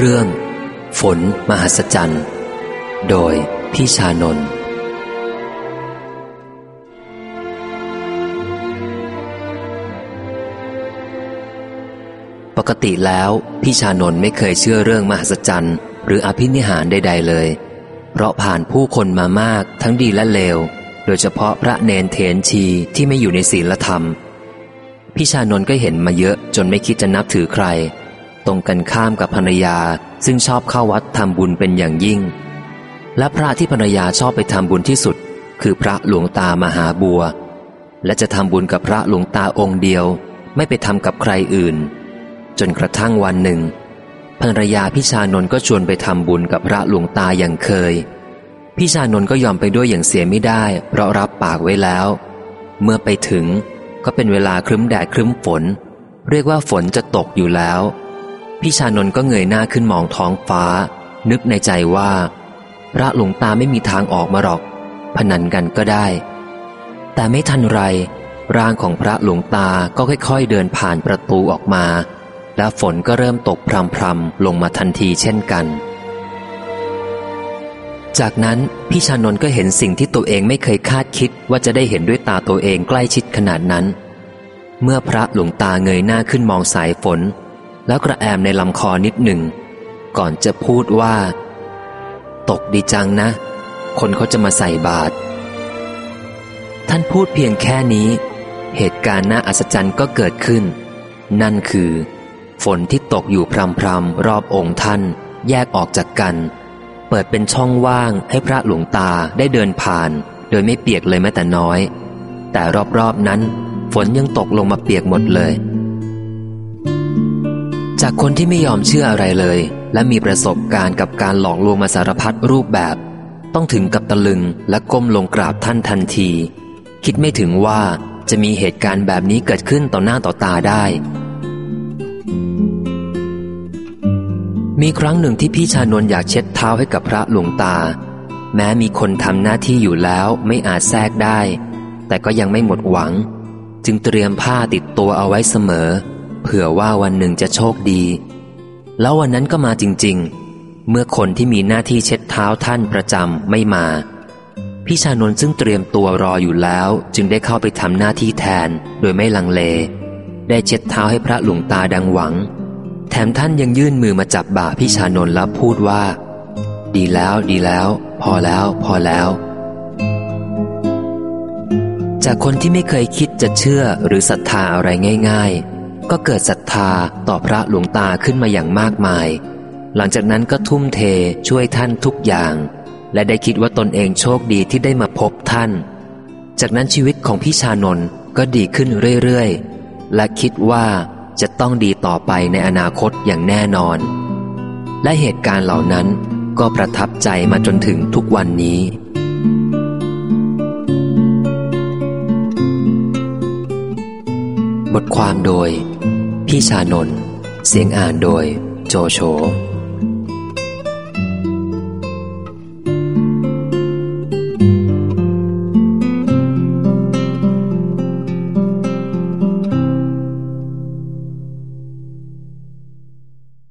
เรื่อง ฝน มหัศจรรย์ โดยพี่ชานนท์ปกติแล้วพี่ชานนท์ไม่เคยเชื่อเรื่องมหัศจรรย์ หรืออภินิหารใด ๆ เลย เพราะผ่านผู้คนมามากทั้งดีและเลว โดยเฉพาะพระเนนเถนชีที่ไม่อยู่ในศีลธรรม พี่ชานนท์ก็เห็นมาเยอะจนไม่คิดจะนับถือใคร ตรงกันข้ามกับภรรยาซึ่งชอบเข้าวัดทำบุญเป็นอย่างยิ่ง และพระที่ภรรยาชอบไปทำบุญที่สุด คือพระหลวงตามหาบัว และจะทำบุญกับพระหลวงตาองค์เดียว ไม่ไปทำกับใครอื่น จนกระทั่งวันหนึ่งภรรยาพี่ชานนท์ก็ชวนไปทำบุญกับพระหลวงตาอย่างเคยพี่ชานนท์ก็ยอมไปด้วยอย่างเสียไม่ได้ เพราะรับปากไว้แล้ว เมื่อไปถึงก็เป็นเวลาครึ้มแดดครึ้มฝน เรียกว่าฝนจะตกอยู่แล้ว พี่ชานนท์ก็เงยหน้าขึ้นมองท้องฟ้า นึกในใจว่า พระหลวงตาไม่มีทางออกมาหรอก พนันกันก็ได้ แต่ไม่ทันไร ร่างของพระหลวงตาก็ค่อยๆ เดินผ่านประตูออกมา และฝนก็เริ่มตกพรำๆลงมาทันทีเช่นกัน จากนั้นพี่ชานนท์ก็เห็นสิ่งที่ตัวเองไม่เคยคาดคิดว่าจะได้เห็นด้วยตาตัวเองใกล้ชิดขนาดนั้น เมื่อพระหลวงตาเงยหน้าขึ้นมองสายฝน แล้วกระแอมในลำคอนิดหนึ่ง ก่อนจะพูดว่า ตกดีจังนะ คนเขาจะมาใส่บาตรท่านพูดเพียงแค่นี้ เหตุการณ์น่าอัศจรรย์ก็เกิดขึ้น นั่นคือ ฝนที่ตกอยู่พรำๆรอบองค์ท่าน แยกออกจากกัน เปิดเป็นช่องว่างให้พระหลวงตาได้เดินผ่าน โดยไม่เปียกเลยแม้แต่น้อย แต่รอบๆนั้น ฝนยังตกลงมาเปียกหมดเลย จากคนที่ไม่ยอมเชื่ออะไรเลย และมีประสบการณ์กับการหลอกลวงมาสารพัดรูปแบบ ต้องถึงกับตะลึงและก้มลงกราบท่านทันที คิดไม่ถึงว่าจะมีเหตุการณ์แบบนี้เกิดขึ้นต่อหน้าต่อตาได้ มีครั้งหนึ่งที่พี่ชานนอยากเช็ดเท้าให้กับพระหลวงตา แม้มีคนทำหน้าที่อยู่แล้วไม่อาจแทรกได้ แต่ก็ยังไม่หมดหวัง จึงเตรียมผ้าติดตัวเอาไว้เสมอ เผื่อว่าวันหนึ่งจะโชคดี แล้ววันนั้นก็มาจริง ๆ เมื่อคนที่มีหน้าที่เช็ดเท้าท่านประจำไม่มา พี่ชานนท์ซึ่งเตรียมตัวรออยู่แล้ว จึงได้เข้าไปทำหน้าที่แทนโดยไม่ลังเล ได้เช็ดเท้าให้พระหลวงตาดังหวัง แถมท่านยังยื่นมือมาจับบ่าพี่ชานนท์แล้วพูดว่า ดีแล้วดีแล้ว พอแล้ว พอแล้วจากคนที่ไม่เคยคิดจะเชื่อหรือศรัทธาอะไรง่ายๆ ก็เกิดศรัทธาต่อพระหลวงตาขึ้นมาอย่างมากมาย หลังจากนั้นก็ทุ่มเทช่วยท่านทุกอย่าง และได้คิดว่าตนเองโชคดีที่ได้มาพบท่าน จากนั้นชีวิตของพี่ชานนท์ก็ดีขึ้นเรื่อยๆ และคิดว่าจะต้องดีต่อไปในอนาคตอย่างแน่นอน และเหตุการณ์เหล่านั้นก็ประทับใจมาจนถึงทุกวันนี้บทความโดย พี่ชานนท์เสียงอ่านโดย โจโฉ